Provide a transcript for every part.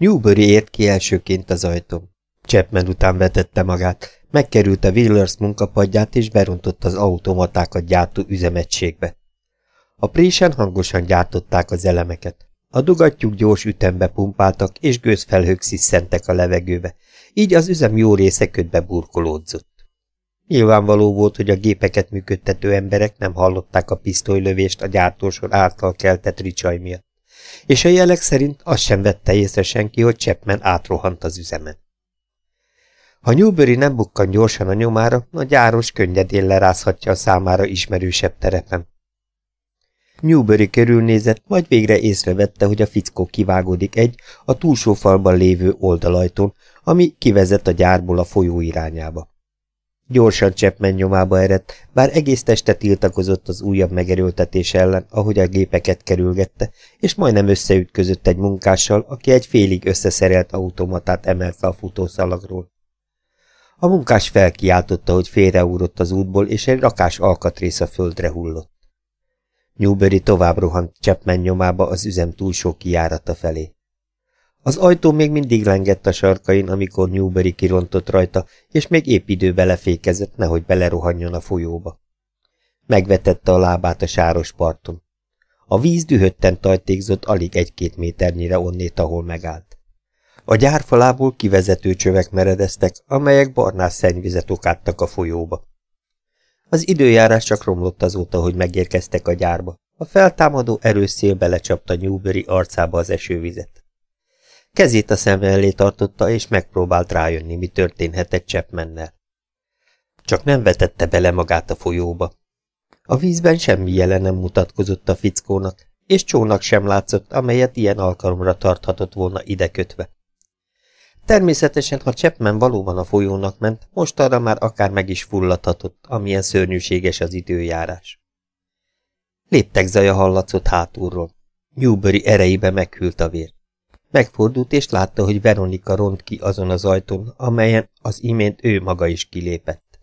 Newbury ért ki elsőként az ajtón. Chapman után vetette magát, a Willers munkapadját és berontott az automatákat gyártó üzemegységbe. A présen hangosan gyártották az elemeket. A dugattyúk gyors ütembe pumpáltak, és gőzfelhők sziszentek a levegőbe, így az üzem jó része ködbe burkolódzott. Nyilvánvaló volt, hogy a gépeket működtető emberek nem hallották a pisztolylövést a gyártósor által keltett ricsaj miatt, és a jelek szerint azt sem vette észre senki, hogy Chapman átrohant az üzemen. Ha Newbury nem bukkan gyorsan a nyomára, a gyáros könnyedén lerázhatja a számára ismerősebb terepen. Newbury körülnézett, majd végre észrevette, hogy a fickó kivágódik egy, a túlsó falban lévő oldalajtón, ami kivezet a gyárból a folyó irányába. Gyorsan Chapman nyomába eredt, bár egész teste tiltakozott az újabb megerőltetés ellen, ahogy a gépeket kerülgette, és majdnem összeütközött egy munkással, aki egy félig összeszerelt automatát emelte a futószalagról. A munkás felkiáltotta, hogy félreúrott az útból, és egy rakás alkatrész a földre hullott. Newbury tovább rohant Chapman nyomába az üzem túlsó kijárata felé. Az ajtó még mindig lengett a sarkain, amikor Newbury kirontott rajta, és még épp időbe lefékezett, nehogy belerohanjon a folyóba. Megvetette a lábát a sáros parton. A víz dühötten tajtékzott alig egy-két méternyire onnét, ahol megállt. A gyárfalából kivezető csövek meredeztek, amelyek barnás szennyvizet okáttak a folyóba. Az időjárás csak romlott azóta, hogy megérkeztek a gyárba. A feltámadó erős szél belecsapta Newbury arcába az esővizet. Kezét a szem elé tartotta, és megpróbált rájönni, mi történhetett Chapmannel. Csak nem vetette bele magát a folyóba. A vízben semmi jele nem mutatkozott a fickónak, és csónak sem látszott, amelyet ilyen alkalomra tarthatott volna ide kötve. Természetesen, ha Chapman valóban a folyónak ment, most arra már akár meg is fulladhatott, amilyen szörnyűséges az időjárás. Léptek zaja hallatszott hátulról. Newbury erejébe meghűlt a vér. Megfordult, és látta, hogy Veronika ront ki azon az ajtón, amelyen az imént ő maga is kilépett.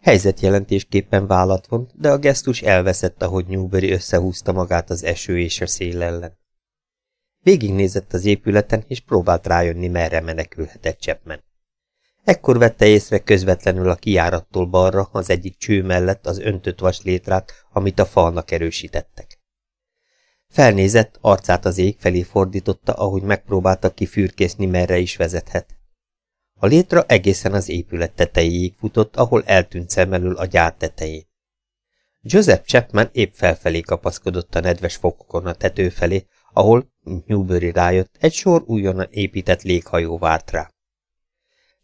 Helyzetjelentésképpen vállat vont, de a gesztus elveszett, ahogy Newbury összehúzta magát az eső és a szél ellen. Végignézett az épületen, és próbált rájönni, merre menekülhetett Chapman. Ekkor vette észre közvetlenül a kiárattól balra az egyik cső mellett az öntött vas létrát, amit a falnak erősítettek. Felnézett, arcát az ég felé fordította, ahogy megpróbálta kifürkészni, merre is vezethet. A létra egészen az épület tetejéig futott, ahol eltűnt szem elől a gyár tetején. Joseph Chapman épp felfelé kapaszkodott a nedves fokokon a tető felé, ahol, Newbury rájött, egy sor újonnan épített léghajó várt rá.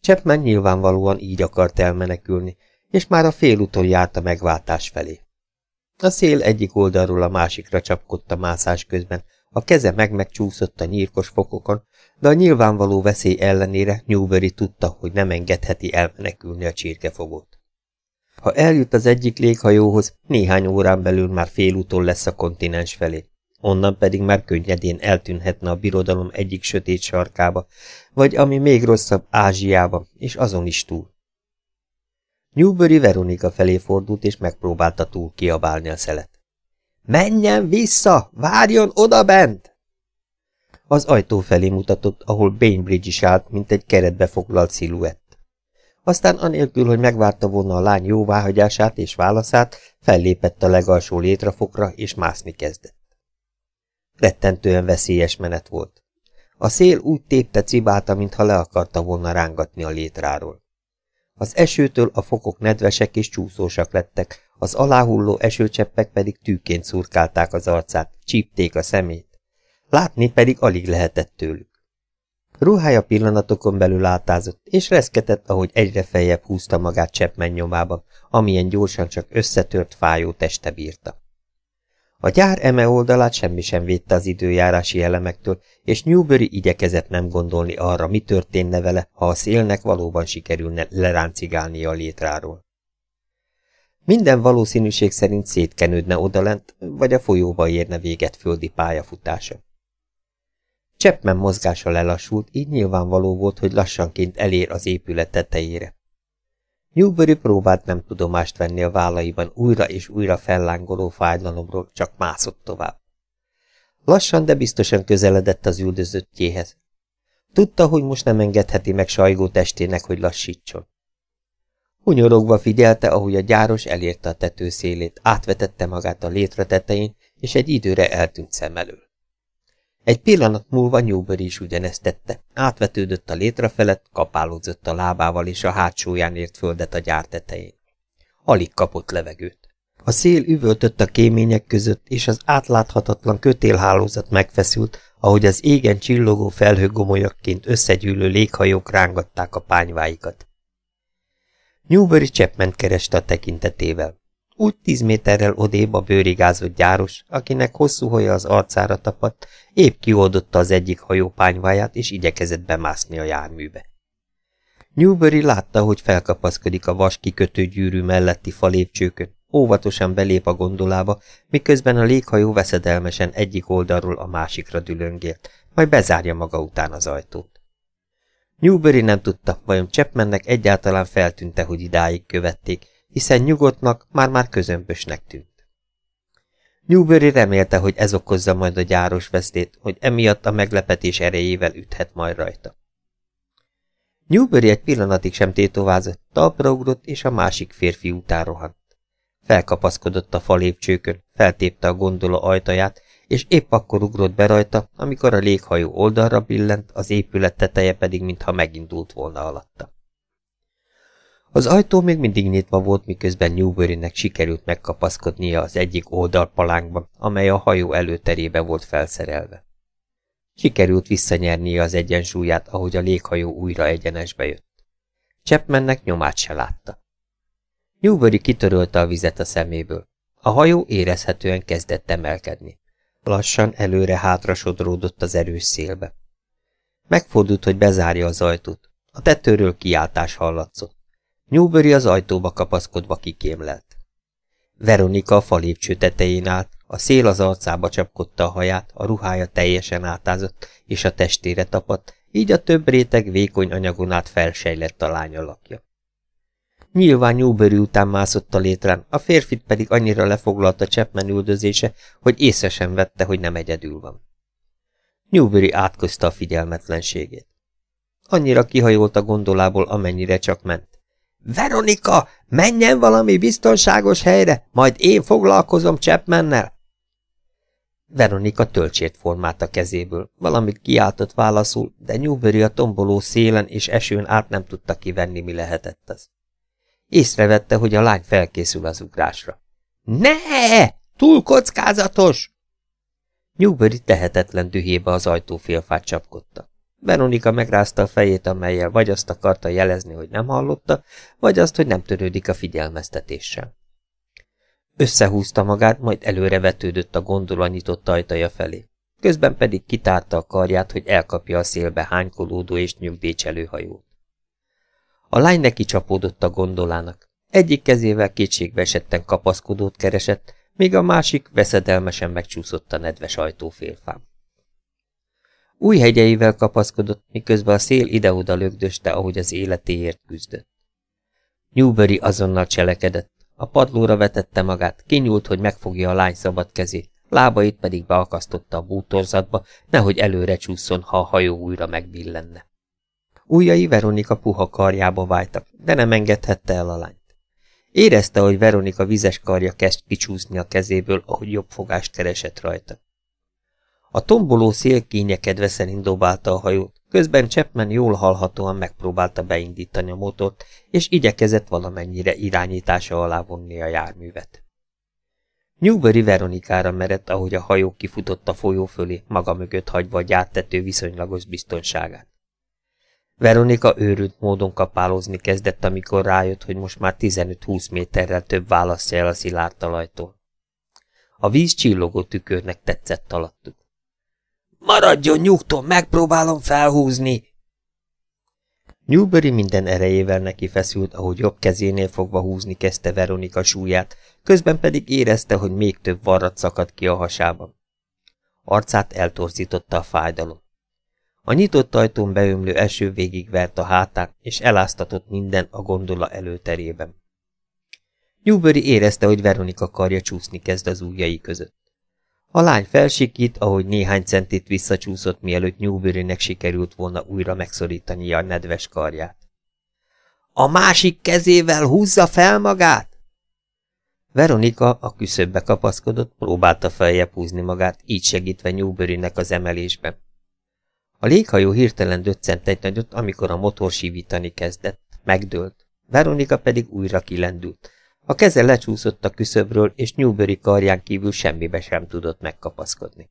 Chapman nyilvánvalóan így akart elmenekülni, és már a félúton járt a megváltás felé. A szél egyik oldalról a másikra csapkodta mászás közben, a keze meg-megcsúszott a nyírkos fokokon, de a nyilvánvaló veszély ellenére Newbury tudta, hogy nem engedheti elmenekülni a csirkefogót. Ha eljut az egyik léghajóhoz, néhány órán belül már félúton lesz a kontinens felé onnan pedig már könnyedén eltűnhetne a birodalom egyik sötét sarkába, vagy ami még rosszabb, Ázsiába, és azon is túl. Newbury Veronika felé fordult, és megpróbálta túl kiabálni a szelet. Menjen vissza! Várjon oda bent! Az ajtó felé mutatott, ahol Bainbridge is állt, mint egy keretbe foglalt sziluett. Aztán anélkül, hogy megvárta volna a lány jóváhagyását és válaszát, fellépett a legalsó létrafokra, és mászni kezdett. Rettentően veszélyes menet volt. A szél úgy tépte cibálta, mintha le akarta volna rángatni a létráról. Az esőtől a fokok nedvesek és csúszósak lettek, az aláhulló esőcseppek pedig tűként szurkálták az arcát, csípték a szemét. Látni pedig alig lehetett tőlük. Ruhája pillanatokon belül átázott, és reszketett, ahogy egyre feljebb húzta magát cseppmen nyomában, amilyen gyorsan csak összetört fájó teste bírta. A gyár eme oldalát semmi sem védte az időjárási elemektől, és Newbury igyekezett nem gondolni arra, mi történne vele, ha a szélnek valóban sikerülne leráncigálnia a létráról. Minden valószínűség szerint szétkenődne odalent, vagy a folyóba érne véget földi pályafutása. Chapman mozgása lelassult, így nyilvánvaló volt, hogy lassanként elér az épület tetejére. Newbury próbált nem tudomást venni a vállaiban újra és újra fellángoló fájdalomról, csak mászott tovább. Lassan, de biztosan közeledett az üldözöttjéhez. Tudta, hogy most nem engedheti meg sajgó testének, hogy lassítson. Hunyorogva figyelte, ahogy a gyáros elérte a tető szélét, átvetette magát a létre tetején, és egy időre eltűnt szem elől. Egy pillanat múlva Newbury is ugyanezt tette, átvetődött a létre felett, kapálódzott a lábával, és a hátsóján ért földet a gyár tetején. Alig kapott levegőt. A szél üvöltött a kémények között, és az átláthatatlan kötélhálózat megfeszült, ahogy az égen csillogó felhőgomolyakként összegyűlő léghajók rángatták a pányváikat. Newbury Chapman kereste a tekintetével. Úgy tíz méterrel odébb a bőrigázott gyáros, akinek hosszú haja az arcára tapadt, épp kioldotta az egyik hajó pányváját, és igyekezett bemászni a járműbe. Newbury látta, hogy felkapaszkodik a vas kikötő gyűrű melletti falépcsőkön, óvatosan belép a gondolába, miközben a léghajó veszedelmesen egyik oldalról a másikra dülöngélt, majd bezárja maga után az ajtót. Newbury nem tudta, vajon Chapmannek egyáltalán feltűnte, hogy idáig követték, hiszen nyugodtnak, már-már közömbösnek tűnt. Newbury remélte, hogy ez okozza majd a gyáros vesztét, hogy emiatt a meglepetés erejével üthet majd rajta. Newbury egy pillanatig sem tétovázott, talpra ugrott, és a másik férfi után rohant. Felkapaszkodott a falépcsőkön, feltépte a gondola ajtaját, és épp akkor ugrott be rajta, amikor a léghajó oldalra billent, az épület teteje pedig mintha megindult volna alatta. Az ajtó még mindig nyitva volt, miközben Newburynek sikerült megkapaszkodnia az egyik oldalpalánkban, amely a hajó előterébe volt felszerelve. Sikerült visszanyernie az egyensúlyát, ahogy a léghajó újra egyenesbe jött. Chapmannek nyomát se látta. Newbury kitörölte a vizet a szeméből. A hajó érezhetően kezdett emelkedni. Lassan előre-hátra sodródott az erős szélbe. Megfordult, hogy bezárja az ajtót. A tetőről kiáltás hallatszott. Newbury az ajtóba kapaszkodva kikémlelt. Veronika a falépcső tetején állt, a szél az arcába csapkodta a haját, a ruhája teljesen átázott, és a testére tapadt, így a több réteg vékony anyagon át felsejlett a lány alakja. Nyilván Newbury után mászott a létrán, a férfit pedig annyira lefoglalta Chapman üldözése, hogy észre sem vette, hogy nem egyedül van. Newbury átközte a figyelmetlenségét. Annyira kihajolt a gondolából, amennyire csak ment. Veronika, menjen valami biztonságos helyre, majd én foglalkozom Chapmannel. Veronika töltsét formált a kezéből, valamit kiáltott válaszul, de Newbury a tomboló szélen és esőn át nem tudta kivenni, mi lehetett az. Észrevette, hogy a lány felkészül az ugrásra. Ne! Túl kockázatos! Newbury tehetetlen dühébe az ajtófélfát csapkodta. Veronika megrázta a fejét, amelyel vagy azt akarta jelezni, hogy nem hallotta, vagy azt, hogy nem törődik a figyelmeztetéssel. Összehúzta magát, majd előre vetődött a gondola nyitott ajtaja felé. Közben pedig kitárta a karját, hogy elkapja a szélbe hánykolódó és nyugdícselő hajót. A lány neki csapódott a gondolának. Egyik kezével kétségbe esetten kapaszkodót keresett, míg a másik veszedelmesen megcsúszott a nedves ajtófélfám. Új hegyeivel kapaszkodott, miközben a szél ide-oda lögdöste, ahogy az életéért küzdött. Newbury azonnal cselekedett. A padlóra vetette magát, kinyúlt, hogy megfogja a lány szabad kezét, lábait pedig beakasztotta a bútorzatba, nehogy előre csúszson, ha a hajó újra megbillenne. Újjai Veronika puha karjába váltak, de nem engedhette el a lányt. Érezte, hogy Veronika vizes karja kezd kicsúszni a kezéből, ahogy jobb fogást keresett rajta. A tomboló szél kényekedve szerint dobálta a hajót, közben Chapman jól hallhatóan megpróbálta beindítani a motort, és igyekezett valamennyire irányítása alá vonni a járművet. Newbury Veronikára merett, ahogy a hajó kifutott a folyó fölé, maga mögött hagyva a gyártető viszonylagos biztonságát. Veronika őrült módon kapálozni kezdett, amikor rájött, hogy most már 15-20 méterrel több választja el a szilárd talajtól. A víz csillogó tükörnek tetszett alattuk. Maradjon nyugton, megpróbálom felhúzni! Newbury minden erejével neki feszült, ahogy jobb kezénél fogva húzni kezdte Veronika súlyát, közben pedig érezte, hogy még több varrat szakadt ki a hasában. Arcát eltorzította a fájdalom. A nyitott ajtón beömlő eső végigvert a hátán, és eláztatott minden a gondola előterében. Newbury érezte, hogy Veronika karja csúszni kezd az ujjai között. A lány felsikít, ahogy néhány centit visszacsúszott, mielőtt Newbury-nek sikerült volna újra megszorítani a nedves karját. A másik kezével húzza fel magát! Veronika a küszöbbe kapaszkodott, próbálta feljebb húzni magát, így segítve Newbury-nek az emelésben. A léghajó hirtelen döccent egy nagyot, amikor a motor sívítani kezdett. Megdőlt. Veronika pedig újra kilendült. A keze lecsúszott a küszöbről, és Newbury karján kívül semmibe sem tudott megkapaszkodni.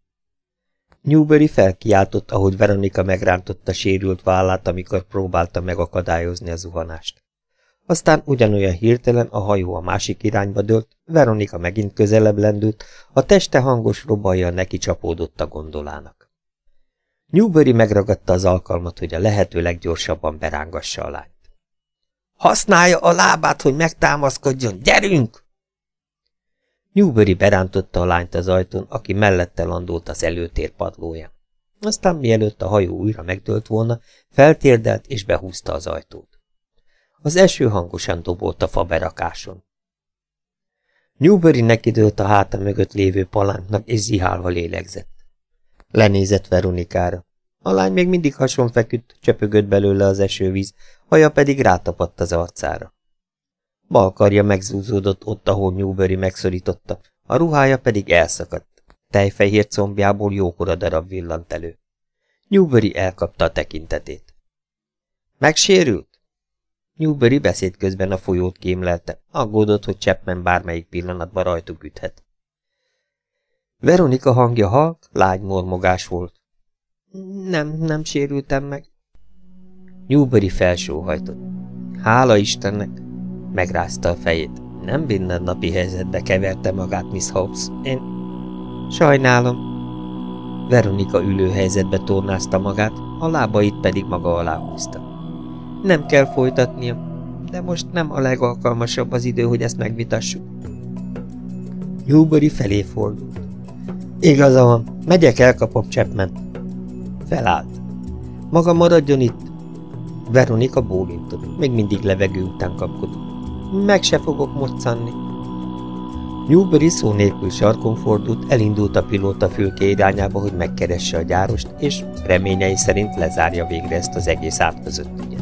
Newbury felkiáltott, ahogy Veronika megrántotta sérült vállát, amikor próbálta megakadályozni a zuhanást. Aztán ugyanolyan hirtelen a hajó a másik irányba dőlt, Veronika megint közelebb lendült, a teste hangos robajjal neki csapódott a gondolának. Newbury megragadta az alkalmat, hogy a lehető leggyorsabban berángassa a lányt. Használja a lábát, hogy megtámaszkodjon! Gyerünk! Newbury berántotta a lányt az ajtón, aki mellette landolt az előtér padlóján. Aztán mielőtt a hajó újra megdőlt volna, feltérdelt és behúzta az ajtót. Az eső hangosan dobolt a faberakáson. Newbury nekidőlt a háta mögött lévő palánknak, és zihálva lélegzett. Lenézett Veronikára. A lány még mindig hason feküdt, csöpögött belőle az esővíz, haja pedig rátapadt az arcára. Bal karja megzúzódott ott, ahol Newbury megszorította, a ruhája pedig elszakadt. Tejfehér combjából jókora darab villant elő. Newbury elkapta a tekintetét. Megsérült? Newbury beszéd közben a folyót kémlelte, aggódott, hogy Chapman bármelyik pillanatban rajtuk üthet. Veronika hangja halk, lágy mormogás volt. Nem, nem sérültem meg. Newbury felsóhajtott. Hála Istennek! Megrázta a fejét. Nem napi helyzetbe keverte magát Miss Hobbs. Én... Sajnálom. Veronika ülőhelyzetbe tornázta magát, a lábait pedig maga alá húzta. Nem kell folytatnia, de most nem a legalkalmasabb az idő, hogy ezt megvitassuk. Newbury felé fordult. Igaza van, megyek, elkapom Chapman. Felállt. Maga maradjon itt. Veronika bólintott, még mindig levegő után kapkodott. Meg se fogok moccanni. Newbury szó nélkül sarkon fordult, elindult a pilóta fülke irányába, hogy megkeresse a gyárost, és reményei szerint lezárja végre ezt az egész átközött ügyet.